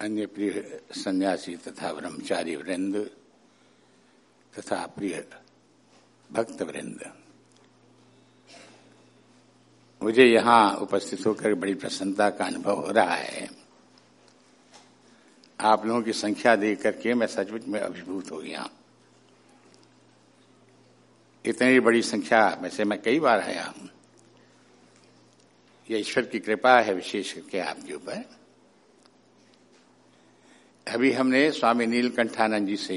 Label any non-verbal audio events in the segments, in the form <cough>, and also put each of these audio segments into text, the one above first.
अन्य प्रिय सन्यासी तथा ब्रह्मचारी वृंद तथा प्रिय भक्त वृंद। मुझे यहाँ उपस्थित होकर बड़ी प्रसन्नता का अनुभव हो रहा है। आप लोगों की संख्या देख करके मैं सचमुच में अभिभूत हो गया। इतनी बड़ी संख्या में से मैं कई बार आया हूँ। यह ईश्वर की कृपा है विशेष करके आपके ऊपर। अभी हमने स्वामी नीलकंठानंद जी से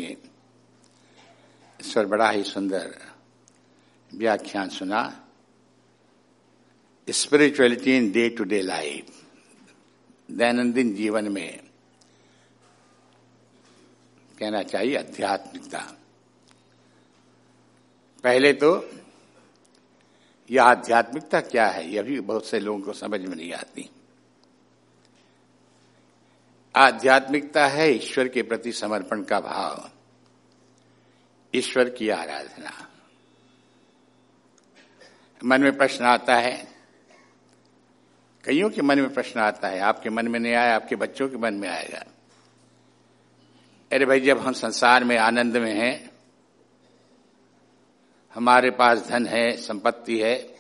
इस पर बड़ा ही सुंदर व्याख्यान सुना। Spirituality in day to day life दैनंदिन जीवन में कहना चाहिए आध्यात्मिकता। पहले तो यह आध्यात्मिकता क्या है, यह भी बहुत से लोगों को समझ में नहीं आती। आध्यात्मिकता है ईश्वर के प्रति समर्पण का भाव। ईश्वर की आराधना। मन में प्रश्न आता है, कईयों के मन में प्रश्न आता है, आपके मन में नहीं आया, आपके बच्चों के मन में आएगा। अरे भाई, जब हम संसार में आनंद में हैं, हमारे पास धन है, संपत्ति है,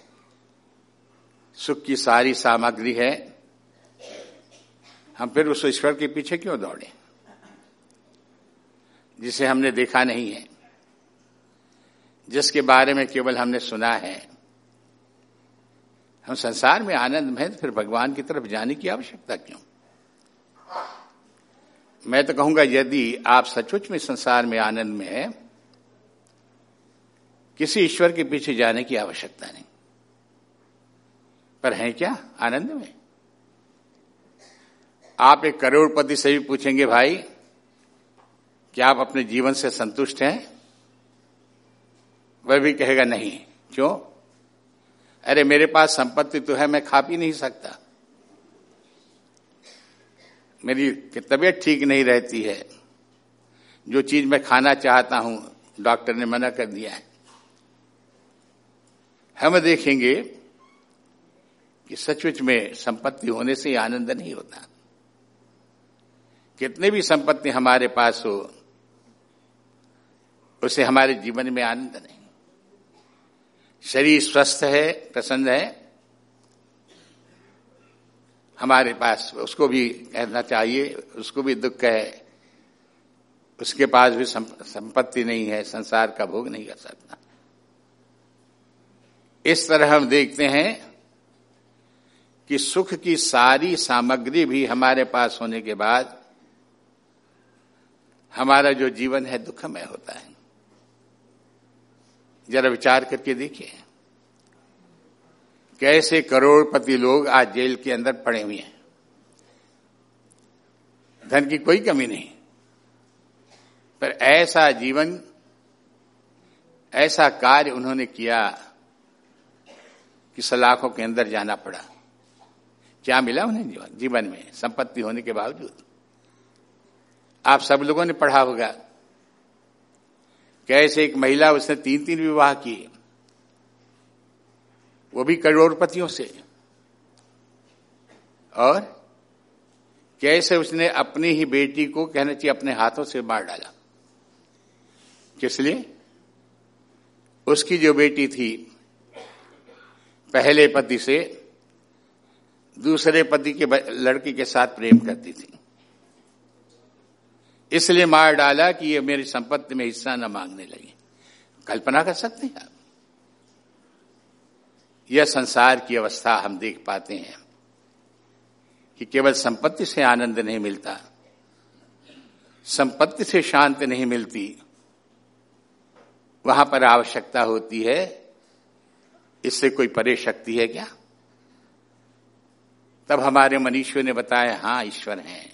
सुख की सारी सामग्री है हम फिर उस ईश्वर के पीछे क्यों दौड़े? जिसे हमने देखा नहीं है। जिसके बारे में केवल हमने सुना है। हम संसार में आनंद में फिर भगवान की तरफ़ जाने की आवश्यकता क्यों? मैं तो कहूँगा, यदि आप सचमुच में संसार में आनंद में है, किसी ईश्वर के पीछे जाने की आवश्यकता नहीं। पर है क्या आनंद में? आप एक करोड़पति से भी पूछेंगे, भाई, क्या आप अपने जीवन से संतुष्ट हैं? वह भी कहेगा, नहीं। क्यों? अरे, मेरे पास संपत्ति तो है, मैं खा पी नहीं सकता। मेरी तबीयत ठीक नहीं रहती है। जो चीज़ मैं खाना चाहता हूँ, डॉक्टर ने मना कर दिया है। हम देखेंगे कि सचमुच में संपत्ति होने से आनंद नहीं होता। कितने भी संपत्ति हमारे पास हो, उसे हमारे जीवन में आनंद नहीं। शरीर स्वस्थ है, प्रसन्न है, हमारे पास उसको भी कहना चाहिए, उसको भी दुख है, उसके पास भी संपत्ति नहीं है, संसार का भोग नहीं कर सकता। इस तरह हम देखते हैं कि सुख की सारी सामग्री भी हमारे पास होने के बाद हमारा जो जीवन है दुखमय होता है। जरा विचार करके देखिए। कैसे करोड़पति लोग आज जेल के अंदर पड़े हुए हैं। धन की कोई कमी नहीं। पर ऐसा जीवन, ऐसा कार्य उन्होंने किया कि सलाखों के अंदर जाना पड़ा। क्या मिला उन्हें जीवन? में संपत्ति होने के बावजूद। आप सब लोगों ने पढ़ा होगा कैसे एक महिला, उसने तीन तीन विवाह किए। वो भी करोड़पतियों से। और कैसे उसने अपनी ही बेटी को, कहना चाहिए, अपने हाथों से मार डाला। किस लिए? उसकी जो बेटी थी, पहले पति से, दूसरे पति के लड़की के साथ प्रेम करती थी। इसलिए मार डाला कि ये मेरी संपत्ति में हिस्सा न मांगने लगे। कल्पना कर सकते हैं आप? यह संसार की अवस्था हम देख पाते हैं कि केवल संपत्ति से आनंद नहीं मिलता, संपत्ति से शांति नहीं मिलती। वहाँ पर आवश्यकता होती है। इससे कोई परे शक्ति है क्या? तब हमारे मनीषियों ने बताया, हाँ, ईश्वर हैं।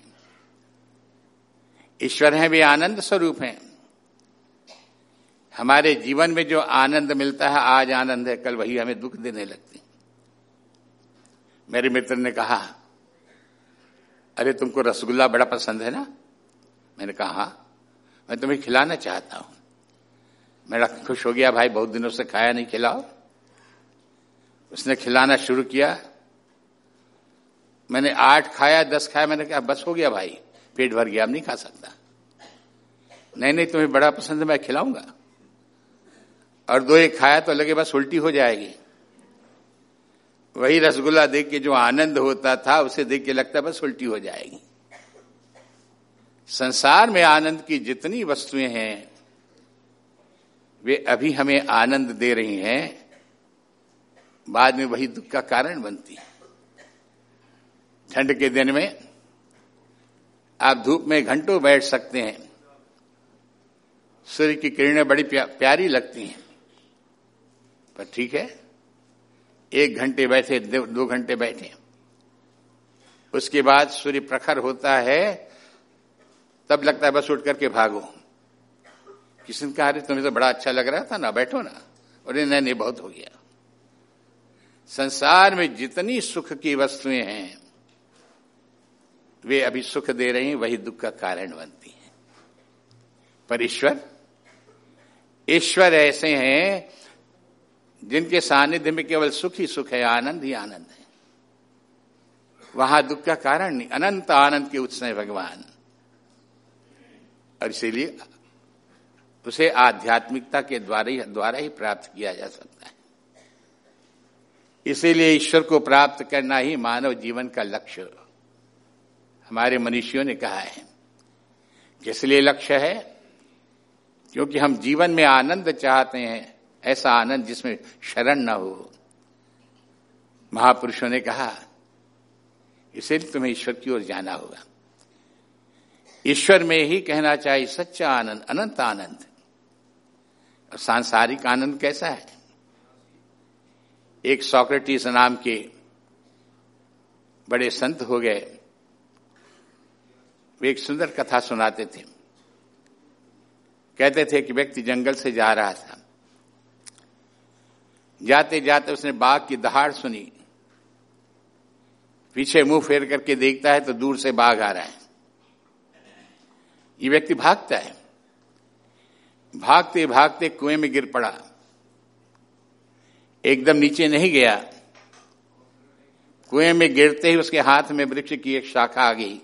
ईश्वर हैं, वे आनंद स्वरूप हैं। हमारे जीवन में जो आनंद मिलता है, आज आनंद है, कल वही हमें दुख देने लगती मेरे मित्र ने कहा, अरे, तुमको रसगुल्ला बड़ा पसंद है ना? मैंने कहा हाँ मैं तुम्हें खिलाना चाहता हूँ। मेरा खुश हो गया, भाई, बहुत दिनों से खाया नहीं, खिलाओ। उसने खिलाना शुरू किया। मैंने आठ खाया, दस खाया, मैंने कहा, बस हो गया, भाई। पेट भर गया नहीं खा सकता। नहीं नहीं, तुम्हें बड़ा पसंद है, मैं खिलाऊँगा। और दो एक खाया तो लगे बस उल्टी हो जाएगी। वही रसगुल्ला देख के जो आनंद होता था, उसे देख के लगता बस उल्टी हो जाएगी। संसार में आनंद की जितनी वस्तुएँ हैं, वे अभी हमें आनंद दे रही हैं। बाद में वही दुख का कारण बनती। है ठंड के दिन में आप धूप में घंटों बैठ सकते हैं। सूर्य की किरणें बड़ी प्या, प्यारी लगती हैं। पर ठीक है एक घंटे बैठे दो घंटे बैठे। उसके बाद सूर्य प्रखर होता है तब लगता है बस उठ करके भागो। किसी ने कहा तुम्हें तो बड़ा अच्छा लग रहा था ना बैठो ना। और नहीं नहीं बहुत हो गया। संसार में जितनी सुख की वस्तुएँ हैं वे अभी सुख दे रही वही दुख का कारण बनती हैं। पर ईश्वर ईश्वर ऐसे हैं, जिनके सानिध्य में केवल सुख ही सुख है, आनंद ही आनंद है। वहाँ दुख का कारण नहीं, अनंत आनंद के उत्स है भगवान। और इसीलिए उसे आध्यात्मिकता के द्वारा ही द्वारा ही प्राप्त किया जा सकता है। इसीलिए ईश्वर को प्राप्त करना ही मानव जीवन का लक्ष्य। हमारे मनुष्यों ने कहा है किस लिए लक्ष्य है, क्योंकि हम जीवन में आनंद चाहते हैं, ऐसा आनंद जिसमें शरण न हो। महापुरुषों ने कहा इसीलिए तुम्हें ईश्वर की ओर जाना होगा। ईश्वर में ही कहना चाहिए, सच्चा आनंद, अनंत आनंद। और सांसारिक आनंद कैसा है? एक सॉक्रेटिस नाम के बड़े संत हो गए। वे एक सुंदर कथा सुनाते थे। कहते थे कि व्यक्ति जंगल से जा रहा था। जाते जाते उसने बाघ की दहाड़ सुनी। पीछे मुँह फेर करके देखता है तो दूर से बाघ आ रहा है। ये व्यक्ति भागता है। भागते भागते कुएँ में गिर पड़ा। एकदम नीचे नहीं गया। कुएँ में गिरते ही उसके हाथ में वृक्ष की एक शाखा आ गई।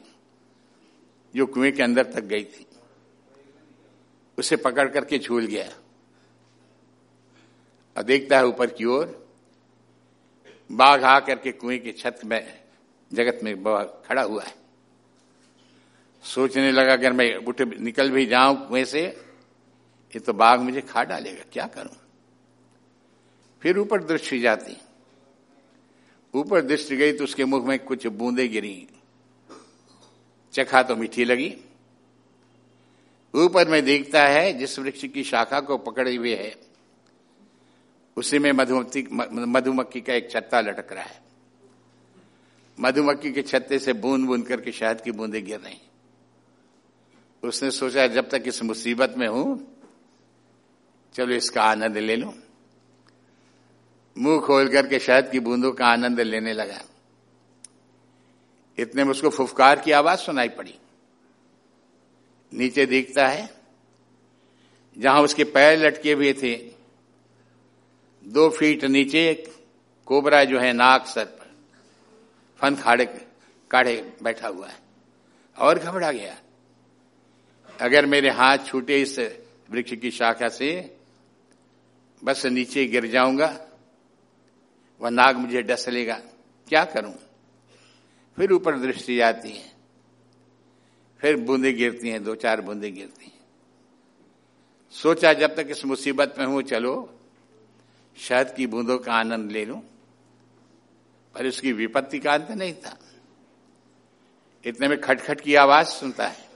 जो कुएँ के अंदर तक गई थी, उसे पकड़ करके झूल गया। और देखता है ऊपर की ओर, बाघ आ करके कुएँ की छत में, जगत में खड़ा हुआ है। सोचने लगा, अगर मैं उठ निकल भी जाऊँ कुएँ से, ये तो बाघ मुझे खा डालेगा, क्या करूँ? फिर ऊपर दृष्टि जाती। ऊपर दृष्टि गई तो उसके मुख में कुछ बूंदे गिरी चखा तो मीठी लगी। ऊपर में देखता है जिस वृक्ष की शाखा को पकड़े हुए है, उसी में मधुमक्खी मधुमक्खी का एक छत्ता लटक रहा है। मधुमक्खी के छत्ते से बूंद बूंद करके शहद की बूंदे गिर रही उसने सोचा, जब तक इस मुसीबत में हूँ, चलो इसका आनंद ले लो। मुँह खोल करके शहद की बूंदों का आनंद लेने लगा। इतने में उसको फुफकार की आवाज़ सुनाई पड़ी। नीचे देखता है, जहाँ उसके पैर लटके हुए थे, दो फीट नीचे कोबरा जो है नाक, सर पर फन खाड़े काढ़े बैठा हुआ है, और घबरा गया। अगर मेरे हाथ छूटे इस वृक्ष की शाखा से, बस नीचे गिर जाऊँगा, वह नाग मुझे डस लेगा। क्या करूँ? फिर ऊपर दृष्टि जाती है। फिर बूंदे गिरती हैं, दो चार बूंदे गिरती हैं। सोचा जब तक इस मुसीबत में हूँ, चलो, शहद की बूंदों का आनंद ले लूँ, पर उसकी विपत्ति का अंत नहीं था। इतने में खटखट की आवाज़ सुनता है।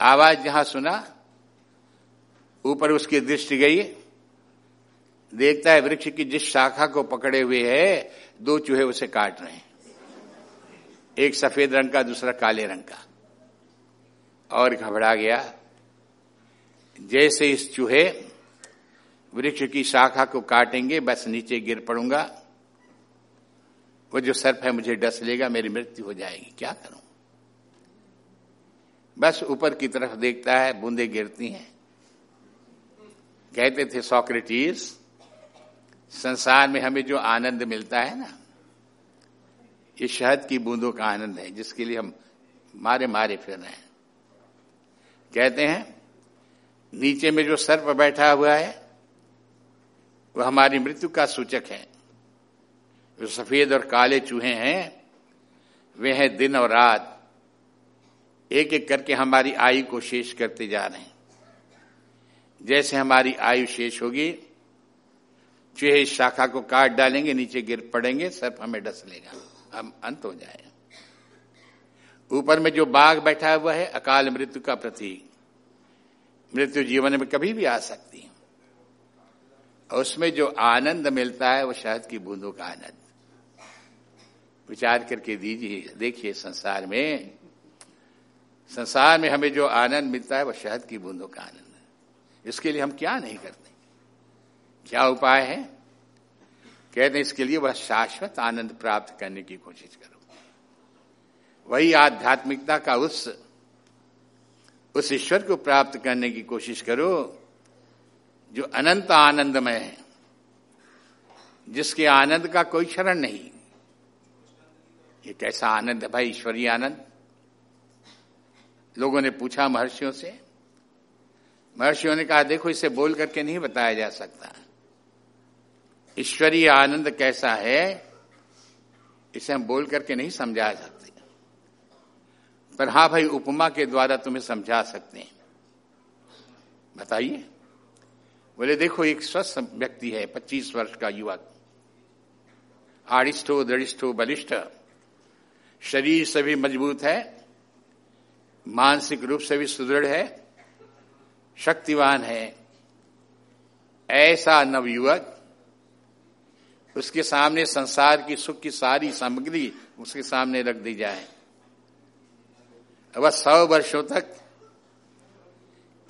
आवाज़ जहाँ सुना, ऊपर उसकी दृष्टि गई देखता है वृक्ष की जिस शाखा को पकड़े हुए है, दो चूहे उसे काट रहे हैं। एक सफ़ेद रंग का, दूसरा काले रंग का। और घबरा गया। जैसे इस चूहे वृक्ष की शाखा को काटेंगे, बस नीचे गिर पड़ूँगा। वो जो सर्प है मुझे डस लेगा, मेरी मृत्यु हो जाएगी। क्या करूँ? बस ऊपर की तरफ़ देखता है, बूंदे गिरती हैं। कहते थे, सॉक्रेटिस, संसार में हमें जो आनंद मिलता है ना ये शहद की बूंदों का आनंद है, जिसके लिए हम मारे मारे फिर रहे हैं। कहते हैं, नीचे में जो सर्प बैठा हुआ है, वह हमारी मृत्यु का सूचक है। जो सफ़ेद और काले चूहे हैं, वे हैं दिन और रात। एक एक करके हमारी आयु को शेष करते जा रहे हैं। जैसे हमारी आयु शेष होगी, चूहे शाखा को काट डालेंगे, नीचे गिर पड़ेंगे, सर्प हमें डस लेगा। हम अंत हो जाए। ऊपर में जो बाघ बैठा हुआ है, अकाल मृत्यु का प्रतीक। मृत्यु जीवन में कभी भी आ सकती है। और उसमें जो आनंद मिलता है, वो शहद की बूंदों का आनंद। विचार करके दीजिए, देखिए संसार में। संसार में हमें जो आनंद मिलता है वह शहद की बूंदों का आनंद इसके लिए हम क्या नहीं करते? क्या उपाय है? कहते हैं, इसके लिए वह शाश्वत आनंद प्राप्त करने की कोशिश करो। वही आध्यात्मिकता का उस उस ईश्वर को प्राप्त करने की कोशिश करो, जो अनंत आनंदमय है, जिसके आनंद का कोई क्षरण नहीं। ये कैसा आनंद है भाई, ईश्वरीय आनंद? लोगों ने पूछा महर्षियों से। महर्षियों ने कहा, देखो, इसे बोल करके नहीं बताया जा सकता। ईश्वरीय आनंद कैसा है, इसे हम बोल करके नहीं समझा सकते। पर हाँ भाई, उपमा के द्वारा तुम्हें समझा सकते हैं। बताइए। बोले, देखो, एक स्वस्थ व्यक्ति है, पच्चीस वर्ष का युवक। आड़िष्ठो दृढ़िष्ठो बलिष्ठ। शरीर से भी मज़बूत है, मानसिक रूप से भी सुदृढ़ है, शक्तिवान है। ऐसा नवयुवक उसके सामने संसार की सुख की सारी सामग्री उसके सामने रख दी जाए। वह सौ वर्षों तक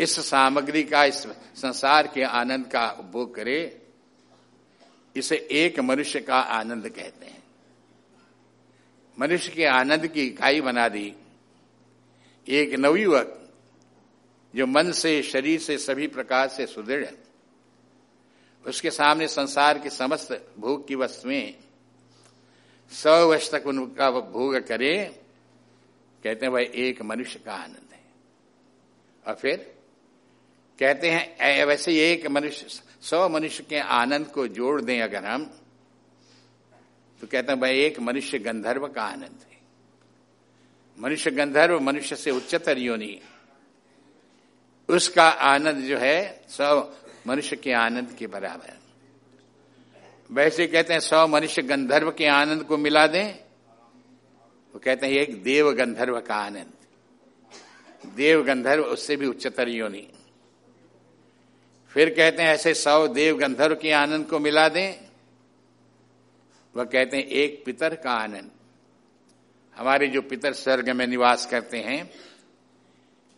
इस सामग्री का, इस संसार के आनंद का उपभोग करे। इसे एक मनुष्य का आनंद कहते हैं। मनुष्य के आनंद की इकाई बना दी। एक नवयुवक जो मन से, शरीर से सभी प्रकार से सुदृढ़ है। उसके सामने संसार की समस्त भोग की वस्तुएँ। सौ वर्ष तक उनका भोग करे, कहते हैं भाई एक मनुष्य का आनंद है। और फिर कहते हैं वैसे एक मनुष्य, सौ मनुष्य के आनंद को जोड़ दें अगर हम तो कहते हैं भाई एक मनुष्य गंधर्व का आनंद है। मनुष्य गंधर्व, मनुष्य से उच्चतर योनि। उसका आनंद जो है, सौ मनुष्य के आनंद के बराबर वैसे कहते हैं सौ मनुष्य गंधर्व के आनंद को मिला दें, वो कहते हैं एक देव गंधर्व का आनंद। देव गंधर्व उससे भी उच्चतर योनि। फिर कहते हैं ऐसे सौ देव गंधर्व के आनंद को मिला दें वह कहते हैं एक पितर का आनंद। हमारे जो पितर स्वर्ग में निवास करते हैं,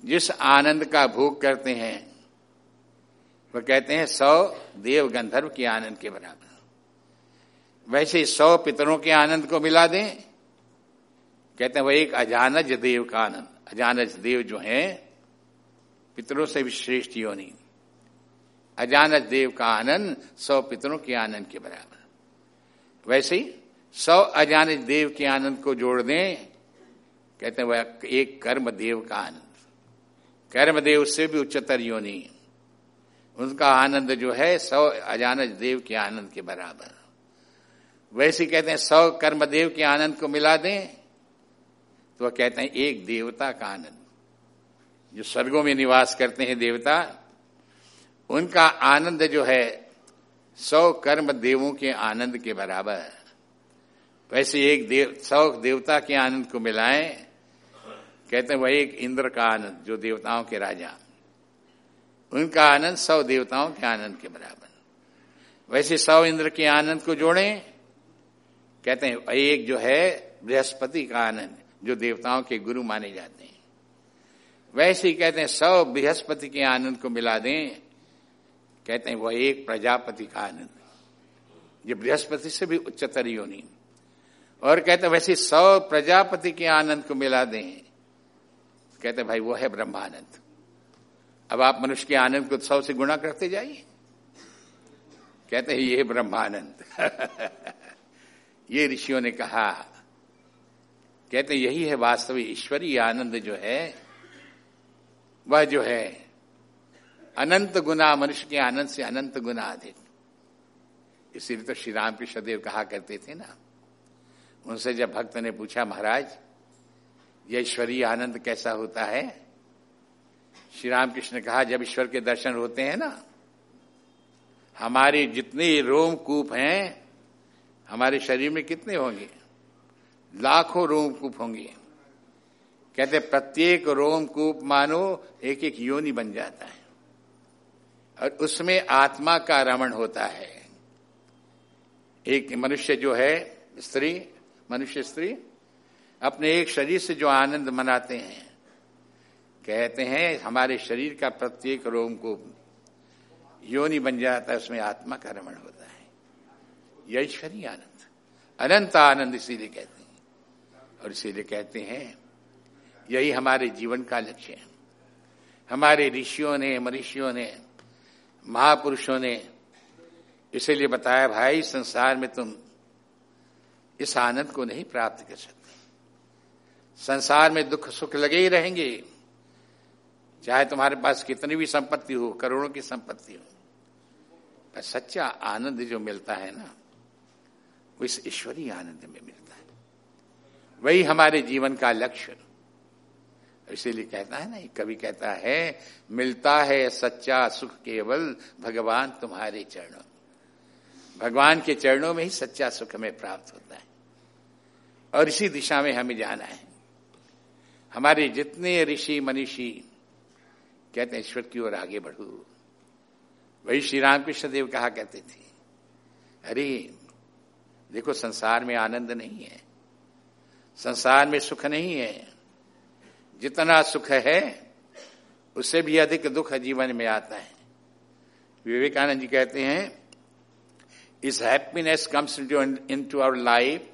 जिस आनंद का भोग करते हैं वह कहते हैं, सौ देव गंधर्व के आनंद के बराबर। वैसे सौ पितरों के आनंद को मिला दें। कहते हैं वह एक अजानज देव का आनंद। अजानज देव जो है, पितरों से भी श्रेष्ठ योनि। अजानज देव का आनंद सौ पितरों के आनंद के बराबर। वैसे ही सौ अजानज देव के आनंद को जोड़ दें, कहते हैं वह एक कर्म देव का आनंद। कर्म देव से भी उच्चतर योनि। उनका आनंद जो है, सौ अजानज देव के आनंद के बराबर। वैसे कहते हैं, सौ कर्मदेव के आनंद को मिला दें तो वह कहते हैं, एक देवता का आनंद। जो स्वर्गों में निवास करते हैं देवता, उनका आनंद जो है, सौ कर्म देवों के आनंद के बराबर। वैसे एक देव, सौ देवता के आनंद को मिलाएँ, कहते हैं, वह एक इंद्र का आनंद, जो देवताओं के राजा। उनका आनंद सौ देवताओं के आनंद के बराबर। वैसे सौ इंद्र के आनंद को जोड़ें, कहते हैं, एक जो है बृहस्पति का आनंद, जो देवताओं के गुरु माने जाते हैं। वैसे ही कहते हैं, सौ बृहस्पति के आनंद को मिला दें, कहते हैं, वह एक प्रजापति का आनंद। ये बृहस्पति से भी उच्चतर योनि। और कहते हैं, वैसे सौ प्रजापति के आनंद को मिला दें। कहते भाई वो है ब्रह्मानंद। अब आप मनुष्य के आनंद को उत्सव से गुणा करते जाइए। कहते हैं, ये ब्रह्मानंद। <laughs> ये ऋषियों ने कहा, कहते यही है वास्तविक ईश्वरीय आनंद जो है, वह जो है अनंत गुना मनुष्य के आनंद से अनंत गुना अधिक। इसीलिए तो श्री राम कृष्णदेव कहा करते थे ना, उनसे जब भक्त ने पूछा, महाराज, यह ईश्वरीय आनंद कैसा होता है? श्री राम कृष्ण ने कहा, जब ईश्वर के दर्शन होते हैं ना, हमारे जितने रोमकूप हैं, हमारे शरीर में कितने होंगे? लाखों रोमकूप होंगे। कहते, प्रत्येक रोमकूप मानो एक एक योनि बन जाता है। और उसमें आत्मा का रमण होता है। एक मनुष्य जो है, स्त्री, मनुष्य स्त्री, अपने एक शरीर से जो आनंद मनाते हैं कहते हैं, हमारे शरीर का प्रत्येक रोम को योनि बन जाता है, उसमें आत्मा का रमण होता है। यह आनंद, अनंत आनंद इसीलिए कहते हैं। और इसीलिए कहते हैं, यही हमारे जीवन का लक्ष्य है। हमारे ऋषियों ने, मनुष्यों ने, महापुरुषों ने इसीलिए बताया, भाई, संसार में तुम इस आनंद को नहीं प्राप्त कर सकते। संसार में दुख सुख लगे ही रहेंगे। चाहे तुम्हारे पास कितनी भी संपत्ति हो, करोड़ों की संपत्ति हो, पर सच्चा आनंद जो मिलता है ना, वो इस ईश्वरीय आनंद में मिलता है। वही हमारे जीवन का लक्ष्य इसीलिए कहता है ना कवि कहता है, मिलता है सच्चा सुख केवल भगवान तुम्हारे चरणों भगवान के चरणों में ही सच्चा सुख हमें प्राप्त होता है। और इसी दिशा में हमें जाना है। हमारे जितने ऋषि, मनीषी कहते हैं, ईश्वर की ओर आगे बढ़ू। वही श्री रामकृष्ण देव कहा कहते थे, अरे, देखो, संसार में आनंद नहीं है, संसार में सुख नहीं है, जितना सुख है उससे भी अधिक दुख जीवन में आता है। विवेकानंद जी कहते हैं, इस happiness comes into our life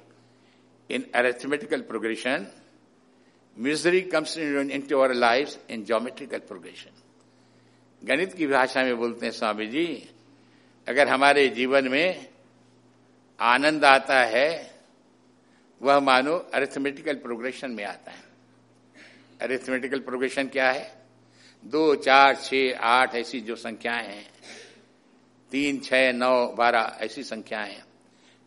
in arithmetical progression misery comes into our life in geometrical progression गणित की भाषा में बोलते हैं, स्वामी जी, अगर हमारे जीवन में आनंद आता है, वह मानो अरिथमेटिकल प्रोग्रेशन में आता है। अरिथमेटिकल प्रोग्रेशन क्या है? दो, चार छ आठ ऐसी जो संख्याएँ हैं, तीन, छह, नौ, बारह ऐसी संख्याएँ हैं,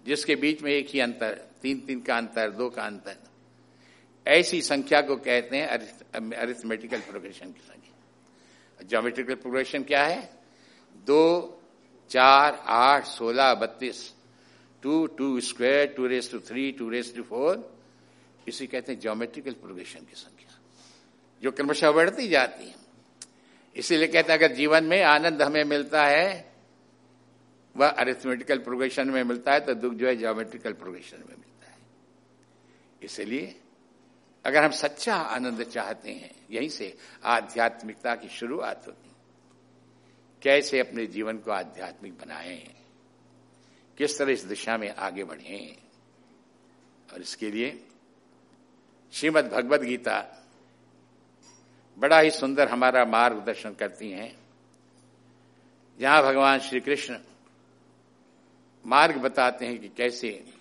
जिसके बीच में एक ही अंतर, तीन तीन का अंतर, दो का अंतर। ऐसी संख्या को कहते हैं अरिथमेटिकल प्रोग्रेशन की संख्या। जोमेट्रिकल प्रोग्रेशन क्या है? दो, चार, आठ, सोलह, बत्तीस। Two two square, two raise to three, two raise to four. इसी कहते हैं जोमेट्रिकल प्रोग्रेशन की संख्या। जो क्रमशः बढ़ती जाती है। इसीलिए कहते हैं अगर जीवन में आनंद हमें मिलता है, वह अरिथमेटिकल प्रोग्रेशन में मिलता है तो दुख जो है जोमेट्रिकल प्रोग्रेशन में मिलता है। इसलिए अगर हम सच्चा आनंद चाहते हैं, यहीं से आध्यात्मिकता की शुरुआत होती। कैसे अपने जीवन को आध्यात्मिक बनाएँ? किस तरह इस दिशा में आगे बढ़ें? और इसके लिए श्रीमद भगवद गीता बड़ा ही सुंदर हमारा मार्गदर्शन करती हैं। जहाँ भगवान श्री कृष्ण मार्ग बताते हैं कि कैसे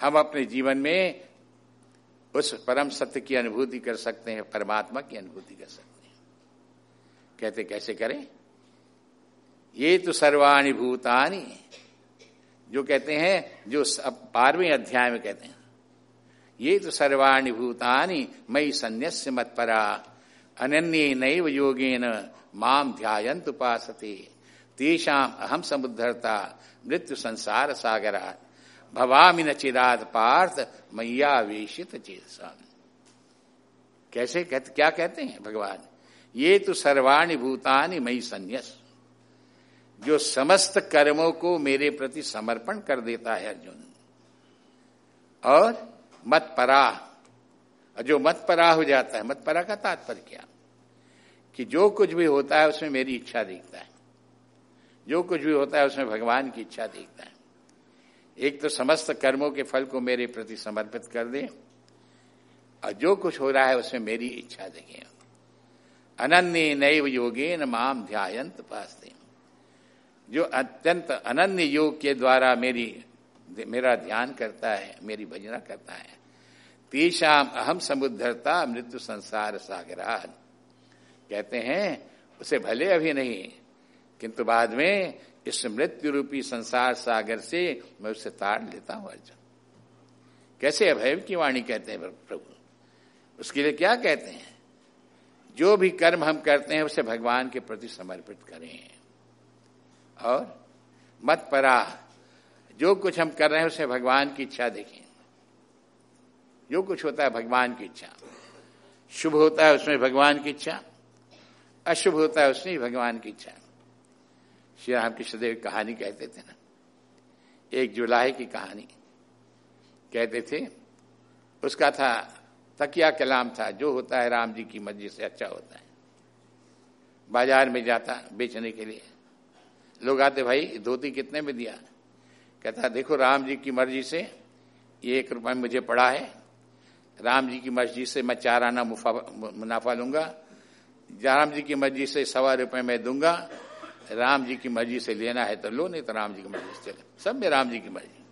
हम अपने जीवन में उस परम सत्य की अनुभूति कर सकते हैं, परमात्मा की अनुभूति कर सकते हैं। कहते, कैसे करें? ये तो सर्वाणी भूतानी, जो कहते हैं, जो बारहवें अध्याय में कहते हैं। ये तो सर्वाणी भूतानी मई संन्यास्य मत परा अन्य नैव योगेन माम ध्यायंत उपासते तेषाम अहम समुद्धरता, मृत्यु संसार सागरा भवामि न चिराद पार्थ मैया वेशित चेतसन कैसे कहते क्या कहते हैं भगवान? ये तो सर्वाणी भूतानि मई संन्यास जो समस्त कर्मों को मेरे प्रति समर्पण कर देता है अर्जुन। और मत परा जो मत परा हो जाता है मत परा का तात्पर्य क्या कि जो कुछ भी होता है, उसमें मेरी इच्छा देखता है। जो कुछ भी होता है, उसमें भगवान की इच्छा देखता है। एक तो समस्त कर्मों के फल को मेरे प्रति समर्पित कर दे। और जो कुछ हो रहा है, उसमें मेरी इच्छा देखे अनन्य नैव योगे न माम ध्यायंत पास्ते जो अत्यंत अनन्य योग के द्वारा मेरी, मेरा ध्यान करता है, मेरी भजना करता है तीशाम अहम समुद्धरता मृत्यु संसार सागरान कहते हैं, उसे भले अभी नहीं, किंतु बाद में इस मृत्यु रूपी संसार सागर से मैं उसे ताड़ लेता हूँ, अर्जुन। कैसे अभय की वाणी कहते हैं प्रभु? उसके लिए क्या कहते हैं? जो भी कर्म हम करते हैं, उसे भगवान के प्रति समर्पित करें। और मत परा, जो कुछ हम कर रहे हैं, उसे भगवान की इच्छा देखें। जो कुछ होता है, भगवान की इच्छा। शुभ होता है, उसमें भगवान की इच्छा। अशुभ होता है, उसमें भगवान की इच्छा। श्री राम कृष्णदेव कहानी कहते थे ना। एक जुलाई की कहानी। कहते थे, उसका था, तकिया कलाम था, जो होता है राम जी की मर्ज़ी से अच्छा होता है। बाज़ार में जाता, बेचने के लिए। लोग आते, भाई, धोती कितने में दिया? कहता, देखो, राम जी की मर्ज़ी से ये एक रुपये मुझे पड़ा है। राम जी की मर्ज़ी से मैं चार आना मुनाफा लूँगा। राम जी की मर्ज़ी से सवा रुपए मैं दूँगा। राम जी की मर्ज़ी से लेना है तो लो, नहीं तो राम जी की मर्ज़ी से चले। सब में राम जी की मर्ज़ी।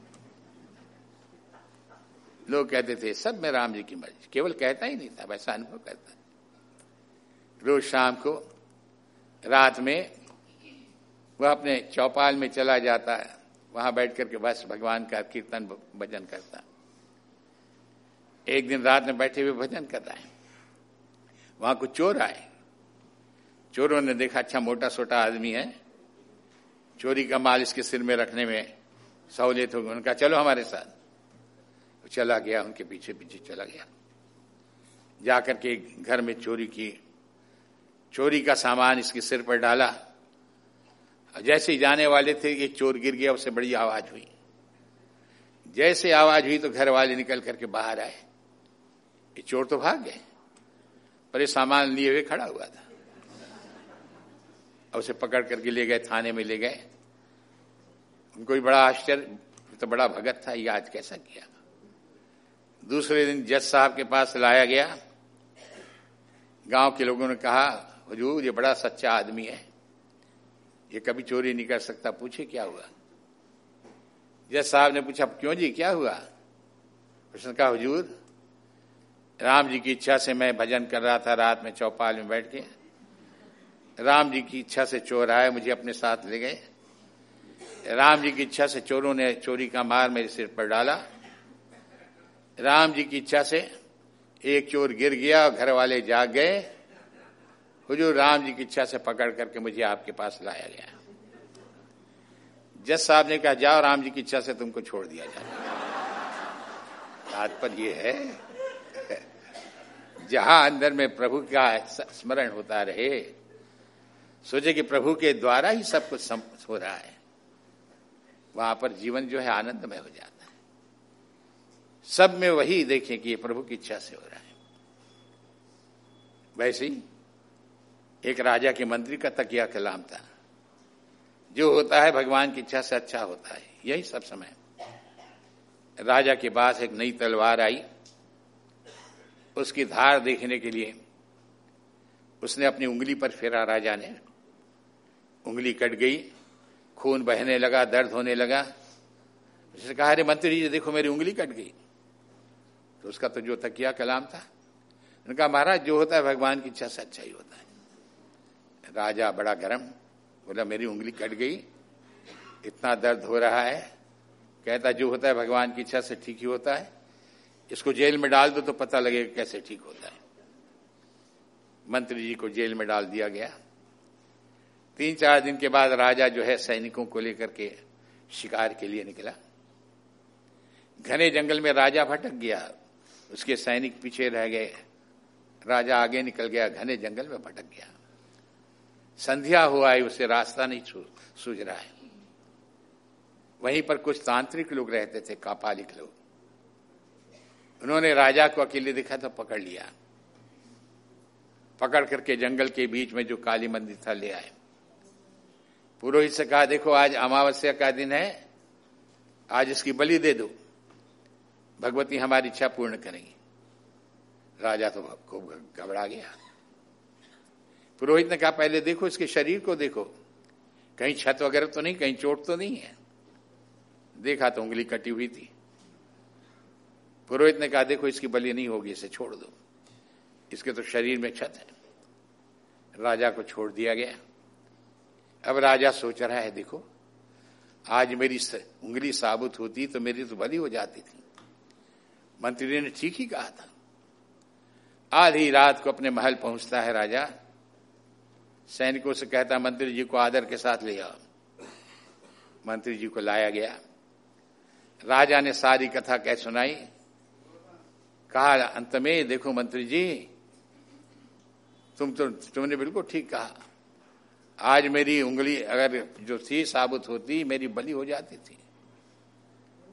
लोग कहते थे, सब में राम जी की मर्ज़ी। केवल कहता ही नहीं था, वैसा अनुभव करता रोज शाम को, रात में, वह अपने चौपाल में चला जाता है। वहाँ बैठ करके बस भगवान का कीर्तन भजन करता एक दिन रात में बैठे हुए भजन कर रहा है। वहाँ कुछ चोर आए। चोरों ने देखा अच्छा मोटा सोटा आदमी है। चोरी का माल इसके सिर में रखने में सहूलियत होगी। उनका, चलो हमारे साथ। चला गया, उनके पीछे पीछे चला गया। जाकर के घर में चोरी की। चोरी का सामान इसके सिर पर डाला। जैसे ही जाने वाले थे, एक चोर गिर गया, उससे बड़ी आवाज़ हुई। जैसे आवाज़ हुई तो घर वाले निकल करके बाहर आए। ये चोर तो भाग गए, पर ये सामान लिए हुए खड़ा हुआ था। और उसे पकड़ करके ले गए, थाने में ले गए। उनको भी बड़ा आश्चर्य तो बड़ा भगत था, ये आज कैसा किया? दूसरे दिन जज साहब के पास लाया गया। गाँव के लोगों ने कहा, हजूर, ये बड़ा सच्चा आदमी है। ये कभी चोरी नहीं कर सकता। पूछे क्या हुआ? जज साहब ने पूछा क्यों जी, क्या हुआ? उसने कहा, हजूर, राम जी की इच्छा से मैं भजन कर रहा था, रात में चौपाल में बैठ के राम जी की इच्छा से चोर आए, मुझे अपने साथ ले गए। राम जी की इच्छा से चोरों ने चोरी का मार मेरे सिर पर डाला। राम जी की इच्छा से एक चोर गिर गया घर वाले जाग गए। हुजूर राम जी की इच्छा से पकड़ करके मुझे आपके पास लाया गया। जज साहब ने कहा, जाओ, राम जी की इच्छा से तुमको छोड़ दिया जाए। तात्पर्य है, जहाँ अंदर में प्रभु का स्मरण होता रहे सोचे कि प्रभु के द्वारा ही सब कुछ हो रहा है। वहाँ पर जीवन जो है आनंदमय हो जाता है। सब में वही देखें कि ये प्रभु की इच्छा से हो रहा है। वैसे ही एक राजा के मंत्री का तकिया कलाम था। जो होता है भगवान की इच्छा से अच्छा होता है। यही सब समय। राजा के पास एक नई तलवार आई। उसकी धार देखने के लिए उसने अपनी उंगली पर फेरा राजा ने उंगली कट गई, खून बहने लगा, दर्द होने लगा। उसने कहा, अरे मंत्री जी, देखो मेरी उंगली कट गई। तो उसका तो जो तकिया कलाम था। उन्होंने कहा, महाराज, जो होता है भगवान की इच्छा से ही होता है। राजा बड़ा गर्म, बोला, मेरी उंगली कट गई, इतना दर्द हो रहा है। कहता, जो होता है भगवान की इच्छा से ठीक ही होता है। इसको जेल में डाल दो तो पता लगेगा कैसे ठीक होता है। मंत्री जी को जेल में डाल दिया गया। तीन चार दिन के बाद राजा जो है सैनिकों को लेकर के शिकार के लिए निकला। घने जंगल में राजा भटक गया। उसके सैनिक पीछे रह गए। राजा आगे निकल गया, घने जंगल में भटक गया। संध्या हुआ है उसे रास्ता नहीं सूझ रहा है। वहीं पर कुछ तांत्रिक लोग रहते थे, कापालिक लोग। उन्होंने राजा को अकेले दिखा तो पकड़ लिया। पकड़ करके जंगल के बीच में जो काली मंदिर था, ले आए। पुरोहित से कहा, देखो, आज अमावस्या का दिन है, आज इसकी बलि दे दो। भगवती हमारी इच्छा पूर्ण करेंगी। राजा तो खूब घबरा गया। पुरोहित ने कहा, पहले देखो, इसके शरीर को देखो। कहीं छत वगैरह तो नहीं, कहीं चोट तो नहीं है। देखा तो उंगली कटी हुई थी। पुरोहित ने कहा, देखो, इसकी बलि नहीं होगी, इसे छोड़ दो। इसके तो शरीर में छत है। राजा को छोड़ दिया गया। अब राजा सोच रहा है, देखो, आज मेरी उंगली साबुत होती तो मेरी तो बली हो जाती थी। मंत्री ने ठीक ही कहा था। आधी रात को अपने महल पहुँचता है राजा। सैनिकों से कहता, मंत्री जी को आदर के साथ ले आओ। मंत्री जी को लाया गया। राजा ने सारी कथा कह सुनाई। कहा, अंत में देखो मंत्री जी, तुम तो तुमने बिल्कुल ठीक कहा। आज मेरी उंगली अगर जो थी साबुत होती, मेरी बलि हो जाती थी।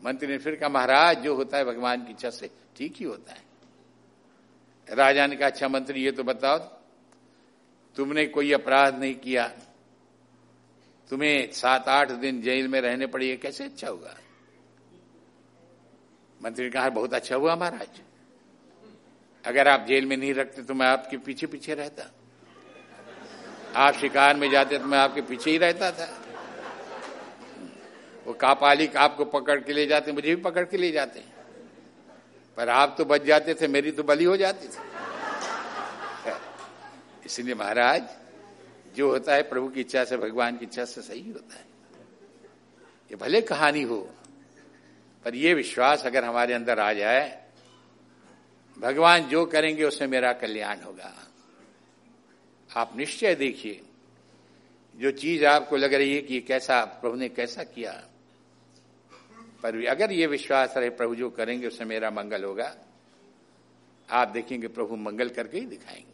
मंत्री ने फिर कहा, महाराज, जो होता है भगवान की इच्छा से, ठीक ही होता है। राजा ने कहा अच्छा मंत्री, ये तो बताओ, तुमने कोई अपराध नहीं किया। तुम्हें सात आठ दिन जेल में रहने पड़े कैसे अच्छा हुआ? मंत्री ने कहा, बहुत अच्छा हुआ, महाराज। अगर आप जेल में नहीं रखते तो मैं आपके पीछे पीछे रहता। आप शिकार में जाते तो मैं आपके पीछे ही रहता था। वो कापालिक आपको पकड़ के ले जाते, मुझे भी पकड़ के ले जाते। पर आप तो बच जाते थे, मेरी तो बली हो जाती थी। इसलिए महाराज, जो होता है प्रभु की इच्छा से, भगवान की इच्छा से सही होता है। ये भले कहानी हो, पर ये विश्वास अगर हमारे अंदर आ जाए, भगवान जो करेंगे, उसमें मेरा कल्याण होगा। आप निश्चय देखिए, जो चीज़ आपको लग रही है कि कैसा, प्रभु ने कैसा किया। पर अगर ये विश्वास रहे प्रभु जो करेंगे, उससे मेरा मंगल होगा। आप देखेंगे प्रभु मंगल करके ही दिखाएँगे।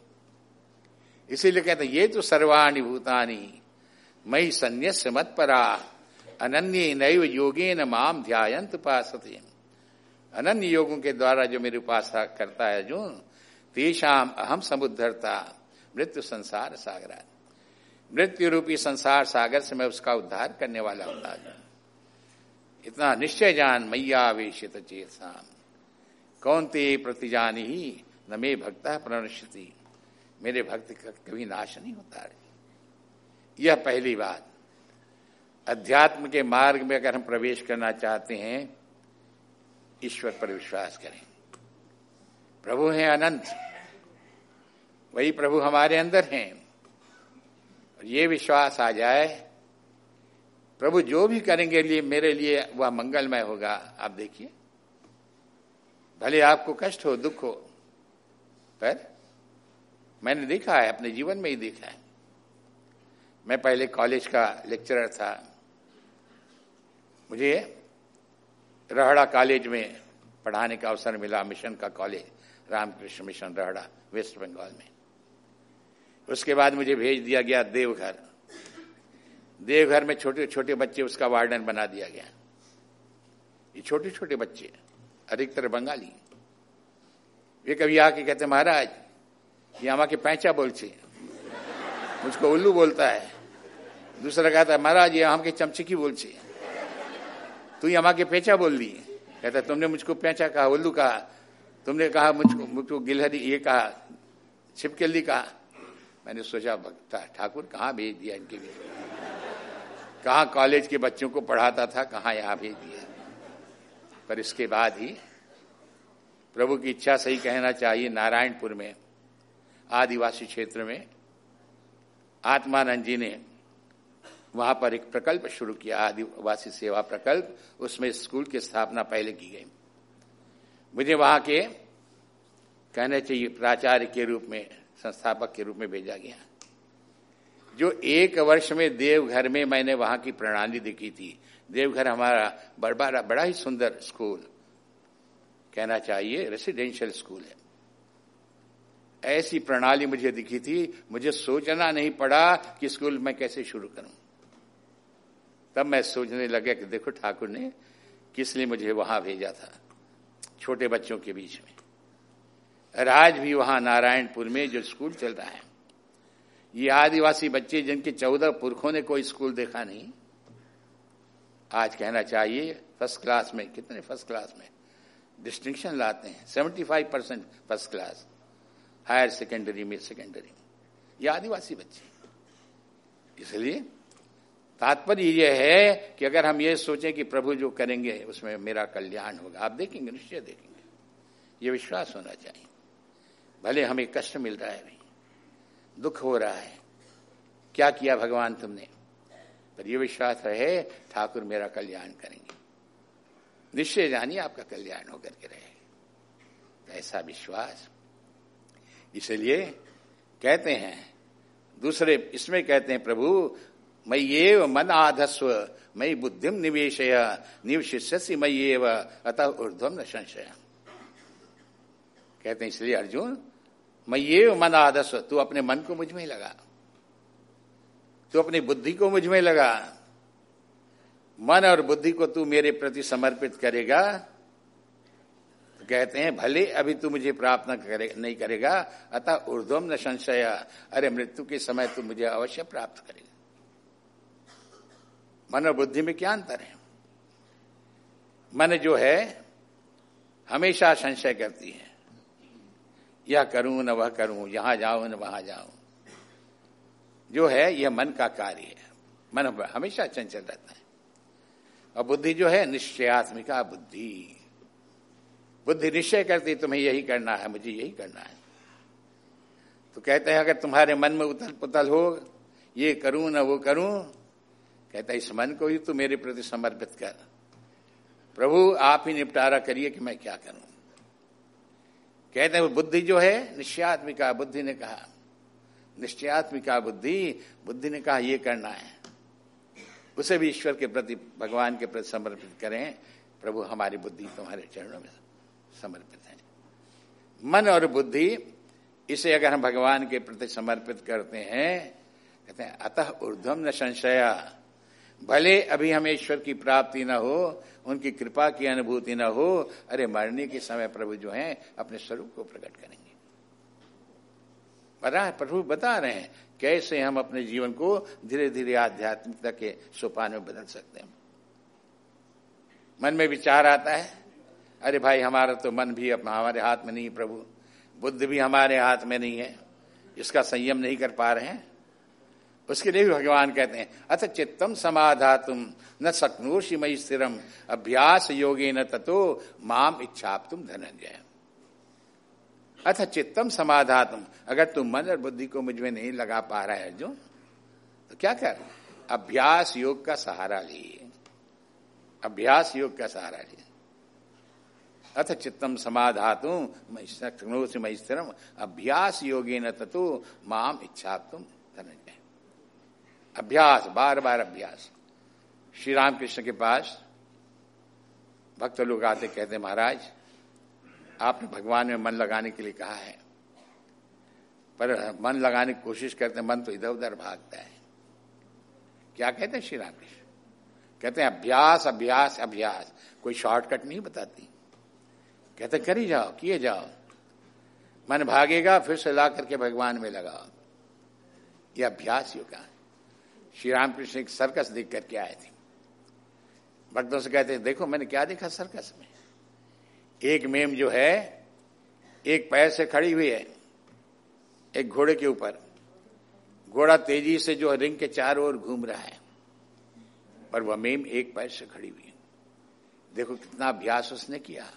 इसीलिए कहते ये तो सर्वाणी भूतानी मई संन्यास्य मत परा अनन्य नैव योगे न माम ध्यायंत उपासते अनन्य योगों के द्वारा जो मेरी उपासना करता है, जो तेषाम अहम समुद्धरता मृत्यु संसार सागर मृत्यु रूपी संसार सागर से मैं उसका उद्धार करने वाला होता है इतना निश्चय जान मैया आवेशित चेतसाम। कौन ते प्रतिजानी ही, न मे भक्ता प्रणश्यति। मेरे भक्त का कभी नाश नहीं होता है यह पहली बात। अध्यात्म के मार्ग में अगर हम प्रवेश करना चाहते हैं, ईश्वर पर विश्वास करें। प्रभु हैं अनंत। वही प्रभु हमारे अंदर हैं। और ये विश्वास आ जाए, प्रभु जो भी करेंगे लिए, मेरे लिए वह मंगलमय होगा। आप देखिए, भले आपको कष्ट हो, दुख हो, पर मैंने देखा है, अपने जीवन में ही देखा है। मैं पहले कॉलेज का लेक्चरर था। मुझे रहड़ा कॉलेज में पढ़ाने का अवसर मिला, मिशन का college, Ramakrishna mission, Rahara, West Bengal में। उसके बाद मुझे भेज दिया गया देवघर। देवघर में छोटे छोटे बच्चे उसका वार्डन बना दिया गया। ये छोटे छोटे बच्चे अधिकतर बंगाली। वे कभी आके कहते, महाराज, ये आमा के पैंचा बोल मुझको उल्लू बोलता है। दूसरा कहता है, महाराज, ये आम के चमचे की बोल तू अमा के पेचा बोल दी कहता, तुमने मुझको पैंचा कहा, उल्लू कहा। तुमने कहा, मुझको मुझको गिलहरी, ये कहा, छिपकेली कहा। मैंने सोचा भक्ता ठाकुर, कहाँ भेज दिया इनके लिए? कहा कॉलेज के बच्चों को पढ़ाता था, कहाँ यहाँ भेज दिया? पर इसके बाद ही प्रभु की इच्छा सही कहना चाहिए, नारायणपुर में, आदिवासी क्षेत्र में, आत्मानंद जी ने वहाँ पर एक प्रकल्प शुरू किया, आदिवासी सेवा प्रकल्प। उसमें स्कूल की स्थापना पहले की गई। मुझे वहाँ के कहने चाहिए प्राचार्य के रूप में संस्थापक के रूप में भेजा गया। जो एक वर्ष में देवघर में मैंने वहाँ की प्रणाली देखी थी। देवघर हमारा बड़ा बड़ा ही सुंदर स्कूल। कहना चाहिए रेसिडेंशियल स्कूल है। ऐसी प्रणाली मुझे दिखी थी। मुझे सोचना नहीं पड़ा कि स्कूल मैं कैसे शुरू करूँ। तब मैं सोचने लगा कि देखो ठाकुर ने किस लिए मुझे वहाँ भेजा था, छोटे बच्चों के बीच में। आज भी वहाँ नारायणपुर में जो स्कूल चल रहा है। ये आदिवासी बच्चे जिनके चौदह पुरखों ने कोई स्कूल देखा नहीं, आज कहना चाहिए फ़र्स्ट क्लास में, कितने फ़र्स्ट क्लास में डिस्टिंक्शन लाते हैं। Seventy five percent first class higher secondary में सेकेंडरी ये आदिवासी बच्चे। इसलिए तात्पर्य यह है कि अगर हम ये सोचें कि प्रभु जो करेंगे, उसमें मेरा कल्याण होगा। आप देखेंगे, निश्चय देखेंगे। ये विश्वास होना चाहिए। भले हमें कष्ट मिल रहा है अभी दुख हो रहा है। क्या किया भगवान तुमने? पर यह विश्वास रहे, ठाकुर मेरा कल्याण करेंगे। निश्चय जानिए आपका कल्याण होकर के रहे। ऐसा विश्वास। इसलिए कहते हैं, दूसरे इसमें कहते हैं, प्रभु मई ये मन आधस्व मई बुद्धिम निवेशय निवशिष्य मई एव, अतः ऊर्धम न संशय कहते हैं, इसलिए अर्जुन मैं ये मन आदर्श तू अपने मन को मुझमें लगा। तू अपनी बुद्धि को मुझमें लगा। मन और बुद्धि को तू मेरे प्रति समर्पित करेगा। तो कहते हैं भले अभी तू मुझे प्राप्त न करे, नहीं करेगा अतः ऊर्ध्वम न संशय। अरे मृत्यु के समय तू मुझे अवश्य प्राप्त करेगा। मन और बुद्धि में क्या अंतर है? मन जो है हमेशा संशय करती है। यह करूँ, न वह करूँ, यहाँ जाऊँ, न वहाँ जाऊँ। जो है, यह मन का कार्य है। मन हमेशा चंचल रहता है। और बुद्धि जो है, निश्चयात्मिका बुद्धि। बुद्धि निश्चय करती तुम्हें यही करना है, मुझे यही करना है। तो कहते हैं, अगर तुम्हारे मन में उथल पुथल हो, ये करूँ, न वो करूँ, कहता है, इस मन को ही तू मेरे प्रति समर्पित कर। प्रभु, आप ही निपटारा करिए कि मैं क्या करूँ। कहते हैं बुद्धि जो है, निश्चयात्मिका बुद्धि ने कहा। निश्चयात्मिका बुद्धि बुद्धि ने कहा, ये करना है। उसे भी ईश्वर के प्रति, भगवान के प्रति समर्पित करें। प्रभु हमारी बुद्धि तुम्हारे चरणों में समर्पित है। मन और बुद्धि, इसे अगर हम भगवान के प्रति समर्पित करते हैं, कहते हैं, अतः ऊर्धम न संशया। भले अभी हमें ईश्वर की प्राप्ति न हो, उनकी कृपा की अनुभूति न हो, अरे मरने के समय प्रभु जो है, अपने स्वरूप को प्रकट करेंगे। बता, प्रभु बता रहे हैं, कैसे हम अपने जीवन को धीरे धीरे आध्यात्मिकता के सोपान में बदल सकते हैं। मन में विचार आता है, अरे भाई हमारा तो मन भी अपना, हमारे हाथ में नहीं प्रभु, बुद्ध भी हमारे हाथ में नहीं है, इसका संयम नहीं कर पा रहे हैं। उसके लिए भी भगवान कहते हैं, अथ चित्तम समाधा तुम न शक्नोषि मई स्थिरम, अभ्यास योगे न ततो माम इच्छा तुम धनंजय अथ चित्तम समाधा तुम अगर तुम मन और बुद्धि को मुझमें नहीं लगा पा रहा है जो तो क्या कर अभ्यास योग का सहारा लिए। अभ्यास योग का सहारा लिए। अथ चित्तम समाधा समाधातु मई स्थिरम, अभ्यास योगे न ततो माम इच्छा तुम अभ्यास बार बार अभ्यास। श्री रामकृष्ण के पास भक्त लोग आते कहते, महाराज, आपने भगवान में मन लगाने के लिए कहा है। पर मन लगाने की कोशिश करते मन तो इधर उधर भागता है। क्या कहते हैं श्री रामकृष्ण? कहते हैं, अभ्यास अभ्यास अभ्यास। कोई शॉर्टकट नहीं बताती। कहते करी जाओ, किए जाओ। मन भागेगा, फिर से ला करके भगवान में लगाओ। यह अभ्यास योग श्री रामकृष्ण एक सर्कस देख करके आए थे। भक्तों से कहते देखो, मैंने क्या देखा सर्कस में? एक मेम जो है, एक पैर से खड़ी हुई है, एक घोड़े के ऊपर। घोड़ा तेज़ी से जो रिंग के चारों ओर घूम रहा है, पर वह मेम एक पैर से खड़ी हुई है। देखो, कितना अभ्यास उसने किया।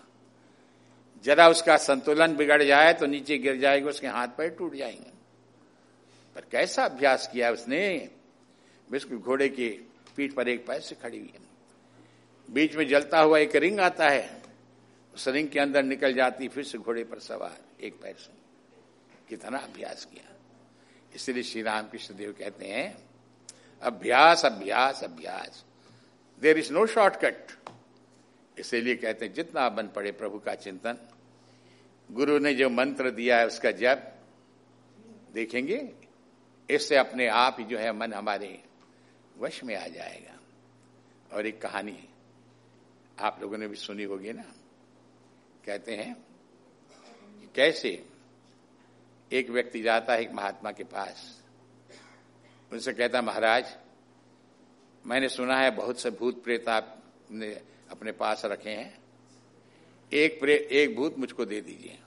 जरा उसका संतुलन बिगड़ जाए तो नीचे गिर जाएगा, उसके हाथ पैर टूट जाएँगे। पर कैसा अभ्यास किया उसने? बिल्कुल घोड़े की पीठ पर एक पैर से खड़ी हुई है। बीच में जलता हुआ एक रिंग आता है। उस रिंग के अंदर निकल जाती, फिर से घोड़े पर सवार, एक पैर से। कितना अभ्यास किया। इसलिए श्री राम कृष्ण देव कहते हैं, अभ्यास अभ्यास अभ्यास। देर इज़ नो शॉर्टकट इसीलिए कहते हैं, जितना बन पड़े प्रभु का चिंतन। गुरु ने जो मंत्र दिया है, उसका जप। देखेंगे, इससे अपने आप ही जो है, मन हमारे वश में आ जाएगा। और एक कहानी आप लोगों ने भी सुनी होगी ना? कहते हैं, कैसे एक व्यक्ति जाता है एक महात्मा के पास। उनसे कहता, महाराज, मैंने सुना है बहुत से भूत प्रेत आपने अपने पास रखे हैं। एक प्रे, एक भूत मुझको दे दीजिए।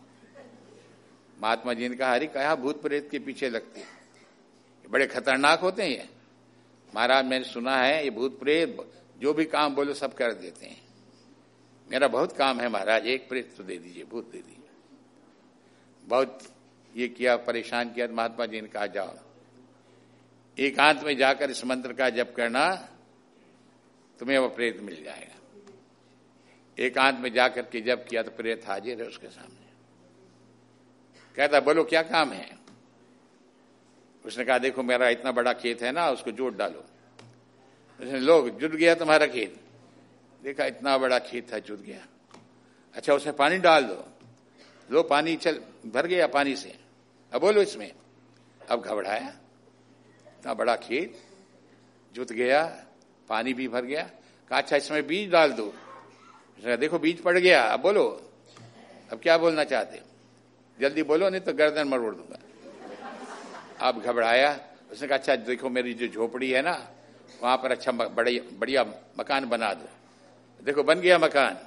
महात्मा जी ने कहा हरी कहा भूत प्रेत के पीछे लगते बड़े खतरनाक होते हैं महाराज मैंने सुना है, ये भूत प्रेत, जो भी काम बोलो सब कर देते हैं। मेरा बहुत काम है महाराज, एक प्रेत तो दे दीजिए, भूत दे दीजिए। बहुत ये किया, परेशान किया, महात्मा जी ने कहा, जाओ। एकांत में जाकर इस मंत्र का जप करना, तुम्हें वो प्रेत मिल जाएगा। एकांत में जाकर के जब किया तो प्रेत हाजिर है उसके सामने। कहता, बोलो, क्या काम है? उसने कहा, देखो, मेरा इतना बड़ा खेत है ना, उसको जोड़ डालो। उसने, लोग जुट गया तुम्हारा खेत? देखा, इतना बड़ा खेत था जुट गया। अच्छा उसमें पानी डाल दो। लो, पानी, चल, भर गया पानी से। अब बोलो इसमें। अब घबराया। इतना बड़ा खेत, जुत गया, पानी भी भर गया। कहा अच्छा इसमें बीज डाल दो। देखो, बीज पड़ गया, अब बोलो। अब क्या बोलना चाहते? जल्दी बोलो, नहीं तो गर्दन मरोड़ दूँगा। अब घबराया। उसने कहा अच्छा देखो मेरी जो झोपड़ी है ना, वहाँ पर अच्छा बढ़िया मकान बना दो। देखो, बन गया मकान।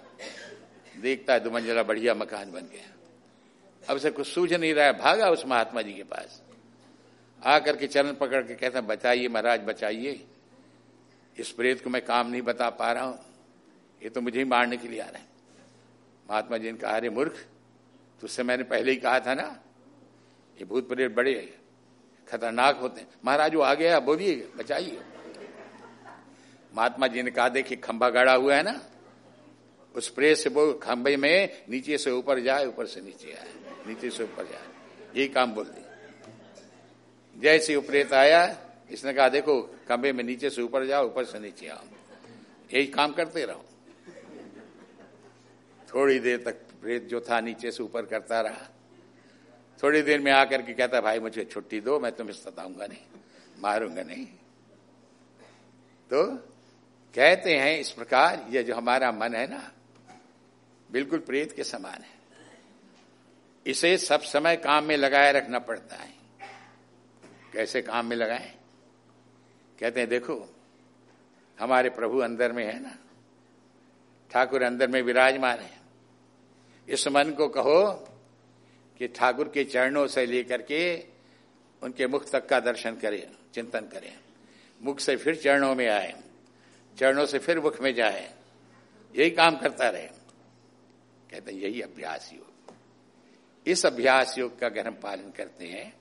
देखता है दो मंजिला बढ़िया मकान बन गया। अब उसे कुछ सूझ नहीं रहा है, भागा उस महात्मा जी के पास। आकर के चरण पकड़ के कहता बचाइए महाराज बचाइए इस प्रेत को मैं काम नहीं बता पा रहा हूँ। ये तो मुझे ही मारने के लिए आ रहे हैं। महात्मा जी ने कहा, अरे मूर्ख, तुझसे मैंने पहले ही कहा था ना, ये भूत प्रेत बड़े खतरनाक होते हैं। महाराज, वो आ गया बोलिए, बचाइए। महात्मा जी ने कहा, देखिए, खंभा गाड़ा हुआ है ना, उस प्रेत से वो खंभे में नीचे से ऊपर जाए, ऊपर से नीचे आए, नीचे से ऊपर जाए। यही काम बोल दिया जैसे वो प्रेत आया, इसने कहा, देखो, खंभे में नीचे से ऊपर जाओ, ऊपर से नीचे आओ। यही काम करते रहो। थोड़ी देर तक प्रेत जो था, नीचे से ऊपर करता रहा। थोड़ी देर में आकर के कहता, भाई, मुझे छुट्टी दो, मैं तुम्हें सताऊँगा नहीं, मारूँगा नहीं। तो कहते हैं इस प्रकार, ये जो हमारा मन है ना, बिल्कुल प्रेत के समान है। इसे सब समय काम में लगाए रखना पड़ता है। कैसे काम में लगाए? कहते हैं, देखो, हमारे प्रभु अंदर में है ना, ठाकुर अंदर में विराजमान है। इस मन को कहो कि ठाकुर के चरणों से लेकर के उनके मुख तक का दर्शन करें, चिंतन करें। मुख से फिर चरणों में आए, चरणों से फिर मुख में जाए, यही काम करता रहे। कहते हैं, यही अभ्यास योग। इस अभ्यास योग का अगर हम पालन करते हैं,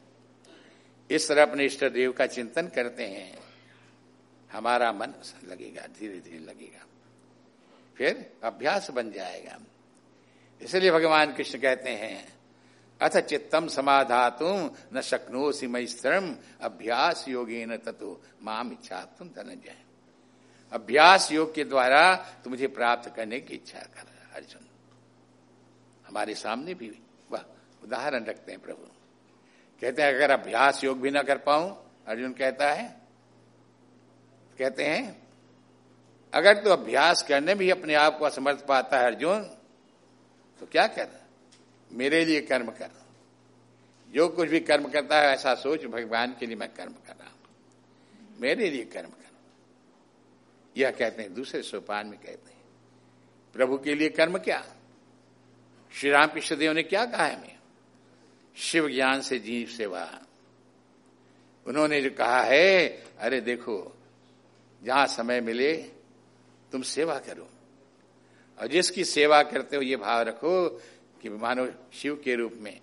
इस तरह अपने इष्ट देव का चिंतन करते हैं, हमारा मन लगेगा धीरे धीरे लगेगा। फिर अभ्यास बन जाएगा। इसलिए भगवान कृष्ण कहते हैं अथ चित्तम समाधातुम न शक्नोसी मैस्त्रम अभ्यास योगे न ततो माम इच्छा तुम धनंजय अभ्यास योग के द्वारा तुम मुझे प्राप्त करने की इच्छा कर, अर्जुन। हमारे सामने भी वह, उदाहरण रखते हैं प्रभु। कहते हैं, अगर अभ्यास योग भी ना कर पाऊँ, अर्जुन कहता है, कहते हैं, अगर तो अभ्यास करने भी अपने आप को असमर्थ पाता है अर्जुन तो क्या कर? मेरे लिए कर्म कर। जो कुछ भी कर्म करता है, ऐसा सोच भगवान के लिए मैं कर्म कर रहा हूँ। मेरे लिए कर्म कर। यह कहते हैं, दूसरे सोपान में कहते हैं, प्रभु के लिए कर्म क्या? श्री राम कृष्ण देव ने क्या कहा है मैं शिव ज्ञान से जीव सेवा। उन्होंने जो कहा है, अरे देखो, जहाँ समय मिले, तुम सेवा करो। और जिसकी सेवा करते हो, ये भाव रखो कि मानो शिव के रूप में,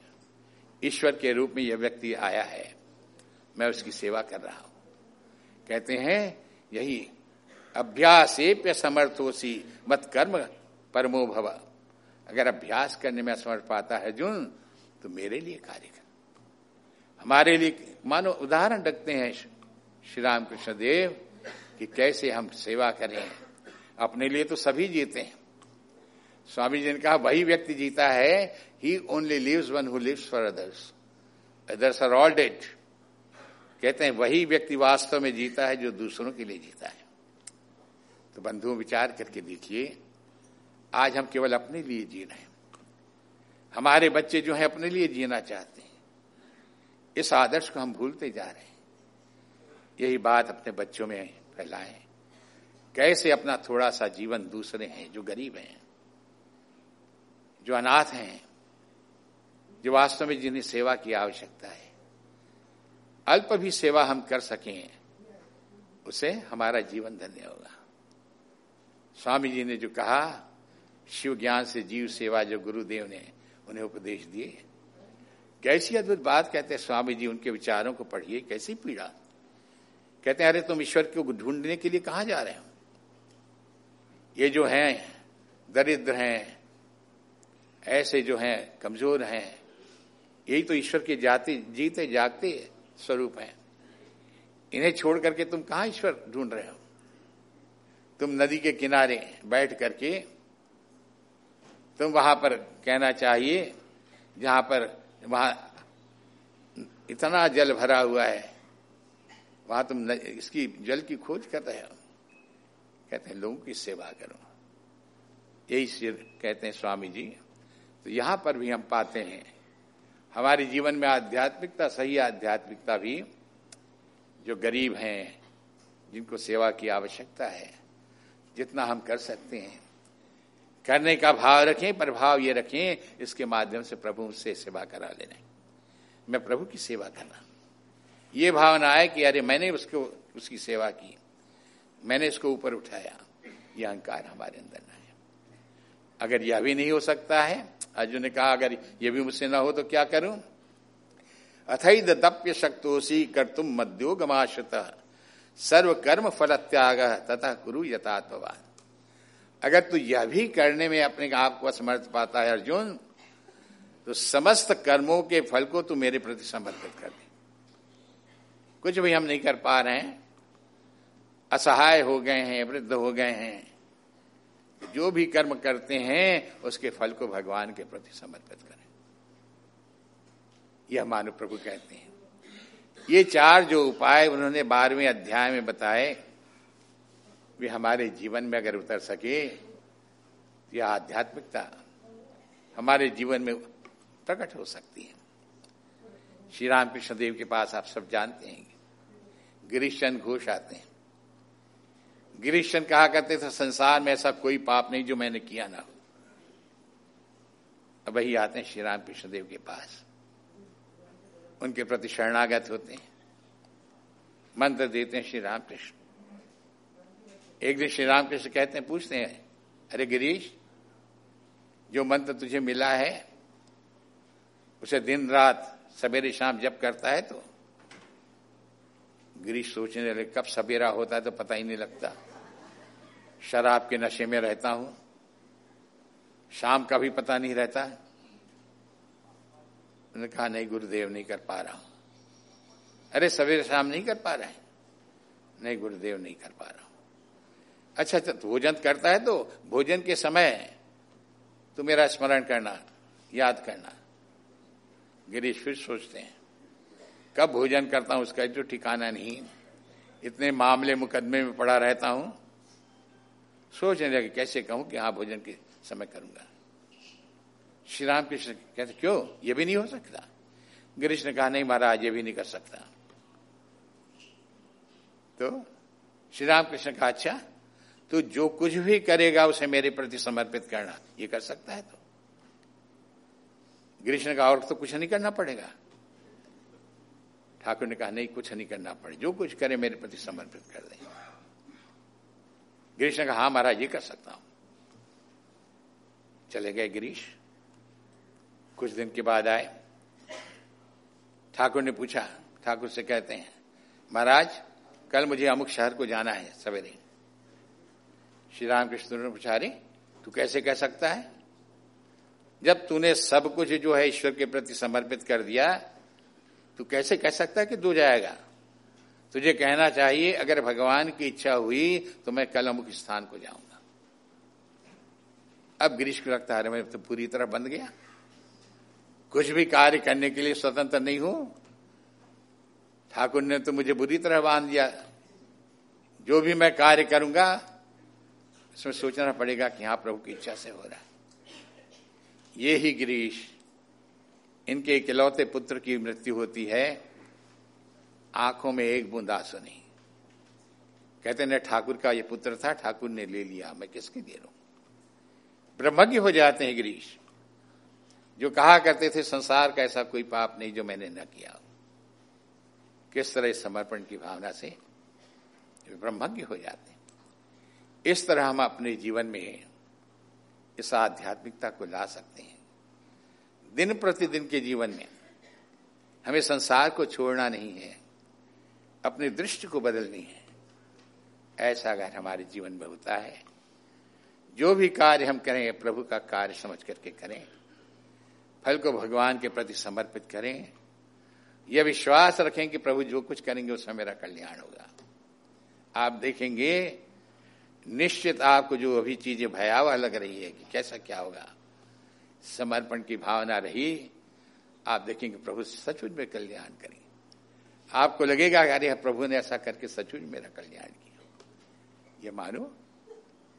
ईश्वर के रूप में यह व्यक्ति आया है, मैं उसकी सेवा कर रहा हूँ। कहते हैं, यही अभ्यास समर्थोसी मत कर्म परमो भव। अगर अभ्यास करने में असमर्थ पाता है अर्जुन तो मेरे लिए कार्य कर। हमारे लिए, मानो उदाहरण रखते हैं श्री राम कृष्ण देव कि कैसे हम सेवा करें। अपने लिए तो सभी जीते हैं। स्वामी जी ने कहा, वही व्यक्ति जीता है ही only lives one who lives for others others are all dead कहते हैं, वही व्यक्ति वास्तव में जीता है जो दूसरों के लिए जीता है. तो बंधुओं विचार करके देखिए, आज हम केवल अपने लिए जी रहे हैं। हमारे बच्चे जो है, अपने लिए जीना चाहते हैं। इस आदर्श को हम भूलते जा रहे हैं। यही बात अपने बच्चों में फैलाएँ। कैसे अपना थोड़ा सा जीवन दूसरे हैं जो गरीब हैं? जो अनाथ हैं, जो वास्तव में जिन्हें सेवा की आवश्यकता है। अल्प भी सेवा हम कर सकें, उसे हमारा जीवन धन्य होगा। स्वामी जी ने जो कहा, शिव ज्ञान से जीव सेवा जो गुरुदेव ने उन्हें उपदेश दिए। कैसी अद्भुत बात कहते हैं स्वामी जी, उनके विचारों को पढ़िए, कैसी पीड़ा। कहते हैं, अरे, तुम ईश्वर को ढूँढने के लिए कहाँ जा रहे हो? ये जो हैं, दरिद्र हैं ऐसे जो हैं, कमज़ोर हैं, यही तो ईश्वर के जाते, जीते जागते स्वरूप हैं। इन्हें छोड़ करके तुम कहा ईश्वर ढूंढ रहे हो? तुम नदी के किनारे बैठ करके, तुम वहाँ पर कहना चाहिए, जहाँ पर वहाँ इतना जल भरा हुआ है, वहाँ तुम इसकी जल की खोज कर रहे हो। कहते हैं, लोगों की सेवा करो। यही कहते हैं स्वामी जी। तो यहाँ पर भी हम पाते हैं। हमारे जीवन में आध्यात्मिकता, सही आध्यात्मिकता भी जो गरीब हैं, जिनको सेवा की आवश्यकता है, जितना हम कर सकते हैं। करने का भाव रखें पर भाव ये रखें, इसके माध्यम से प्रभु से सेवा करा लेना। मैं प्रभु की सेवा करना ये भावना है कि अरे मैंने उसको, उसकी सेवा की। मैंने इसको ऊपर उठाया। यह अहंकार हमारे अंदर न है अगर यह भी नहीं हो सकता है अर्जुन ने कहा, अगर ये भी मुझसे ना हो तो क्या करूँ? अथैद दप्य शक्तोसी कर तुम मध्योगमाश्रित सर्व कर्म फल त्याग तथा गुरु यथात्मवान अगर तू यह भी करने में अपने आप को असमर्थ पाता है अर्जुन तो समस्त कर्मों के फल को तू मेरे प्रति समर्पित कर दे। कुछ भी हम नहीं कर पा रहे हैं। असहाय हो गए हैं, वृद्ध हो गए हैं। जो भी कर्म करते हैं, उसके फल को भगवान के प्रति समर्पित करें। यह मानव प्रभु कहते हैं। ये चार जो उपाय उन्होंने बारहवें अध्याय में बताए, वे हमारे जीवन में अगर उतर सके तो यह आध्यात्मिकता हमारे जीवन में प्रकट हो सकती है। श्री रामकृष्ण देव के पास आप सब जानते हैं। गिरीश चंद घोष आते हैं। गिरीश चंद कहा करते थे, संसार में ऐसा कोई पाप नहीं जो मैंने किया ना अब वही आते हैं श्री राम कृष्णदेव के पास। उनके प्रति शरणागत होते हैं। मंत्र देते हैं श्री रामकृष्ण। एक दिन श्री रामकृष्ण कहते हैं, पूछते हैं, अरे गिरीश, जो मंत्र तुझे मिला है, उसे दिन रात सवेरे शाम जब करता है तो? गिरीश सोचने लगे, कब सवेरा होता है तो पता ही नहीं लगता। शराब के नशे में रहता हूँ। शाम का भी पता नहीं रहता। है उन्होंने कहा, नहीं, गुरुदेव, नहीं कर पा रहा हूँ। अरे, सवेरे शाम नहीं कर पा रहे नहीं, गुरुदेव, नहीं कर पा रहा हूँ। अच्छा तो भोजन करता है तो भोजन के समय तो मेरा स्मरण करना, याद करना। गिरीश फिर सोचते हैं, कब भोजन करता हूँ? उसका जो ठिकाना नहीं। इतने मामले मुकदमे में पड़ा रहता हूँ। सोचने लगे, कैसे कहूँ कि हाँ भोजन के समय करूँगा। श्री राम कृष्ण कहते, क्यों? ये भी नहीं हो सकता। गिरीश ने कहा, नहीं महाराज, ये भी नहीं कर सकता। तो श्री राम कृष्ण कहा अच्छा तो जो कुछ भी करेगा, उसे मेरे प्रति समर्पित करना, ये कर सकता है तो? गिरीश ने कहा, और तो कुछ नहीं करना पड़ेगा। ठाकुर ने कहा, नहीं, कुछ नहीं करना पड़े, जो कुछ करे, मेरे प्रति समर्पित कर दे। गिरीश ने कहा हाँ महाराज, ये कर सकता हूँ। चले गए गिरीश। कुछ दिन के बाद आए। ठाकुर ने पूछा, ठाकुर से कहते हैं, महाराज, कल मुझे अमुक शहर को जाना है सवेरे। श्री रामकृष्ण ने पूछा रे तू कैसे कह सकता है? जब तूने सब कुछ जो है ईश्वर के प्रति समर्पित कर दिया, तू कैसे कह सकता है कि दो जाएगा? तुझे कहना चाहिए, अगर भगवान की इच्छा हुई तो मैं कल अमुक स्थान को जाऊँगा। अब गिरीश को लगता है मैं तो पूरी तरह बंद गया। कुछ भी कार्य करने के लिए स्वतंत्र नहीं हूँ। ठाकुर ने तो मुझे बुरी तरह बाँध दिया। जो भी मैं कार्य करूँगा, इसमें सोचना पड़ेगा कि हाँ प्रभु की इच्छा से हो रहा है। ये ही गिरीश, इनके इकलौते पुत्र की मृत्यु होती है। आँखों में एक बूंद आँसू नहीं। कहते ने, ठाकुर का ये पुत्र था, ठाकुर ने ले लिया, मैं किसके दे रू ब्रह्मज्ञ हो जाते हैं गिरीश। जो कहा करते थे, संसार का ऐसा कोई पाप नहीं जो मैंने न किया किस तरह समर्पण की भावना से ब्रह्मज्ञ हो जाते हैं। इस तरह हम अपने जीवन में इस आध्यात्मिकता को ला सकते हैं। दिन प्रतिदिन के जीवन में हमें संसार को छोड़ना नहीं है। अपनी दृष्टि को बदलनी है। ऐसा अगर हमारे जीवन में होता है, जो भी कार्य हम करें, प्रभु का कार्य समझ करके करें, फल को भगवान के प्रति समर्पित करें, यह विश्वास रखें कि प्रभु जो कुछ करेंगे, उसमें मेरा कल्याण होगा। आप देखेंगे, निश्चित आपको जो अभी चीज़ें भयावह लग रही है कि कैसा क्या होगा, समर्पण की भावना रही, आप देखेंगे प्रभु सचमुच में कल्याण करेंगे। आपको लगेगा अरे प्रभु ने ऐसा करके सचमुच मेरा कल्याण किया। ये मानो,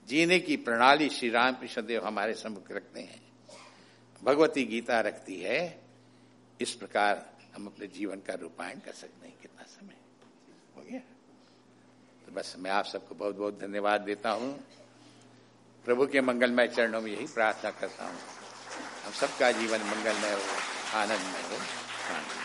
जीने की प्रणाली श्री राम कृष्णदेव हमारे सम्मुख रखते हैं। भगवती गीता रखती है, इस प्रकार हम अपने जीवन का रूपायण कर सकते हैं, कितना समय। हो गया? तो बस मैं आप सबको बहुत बहुत धन्यवाद देता हूँ। प्रभु के मंगलमय चरणों में यही प्रार्थना करता हूँ। हम सबका जीवन मंगलमय हो आनंदमय हो। शांति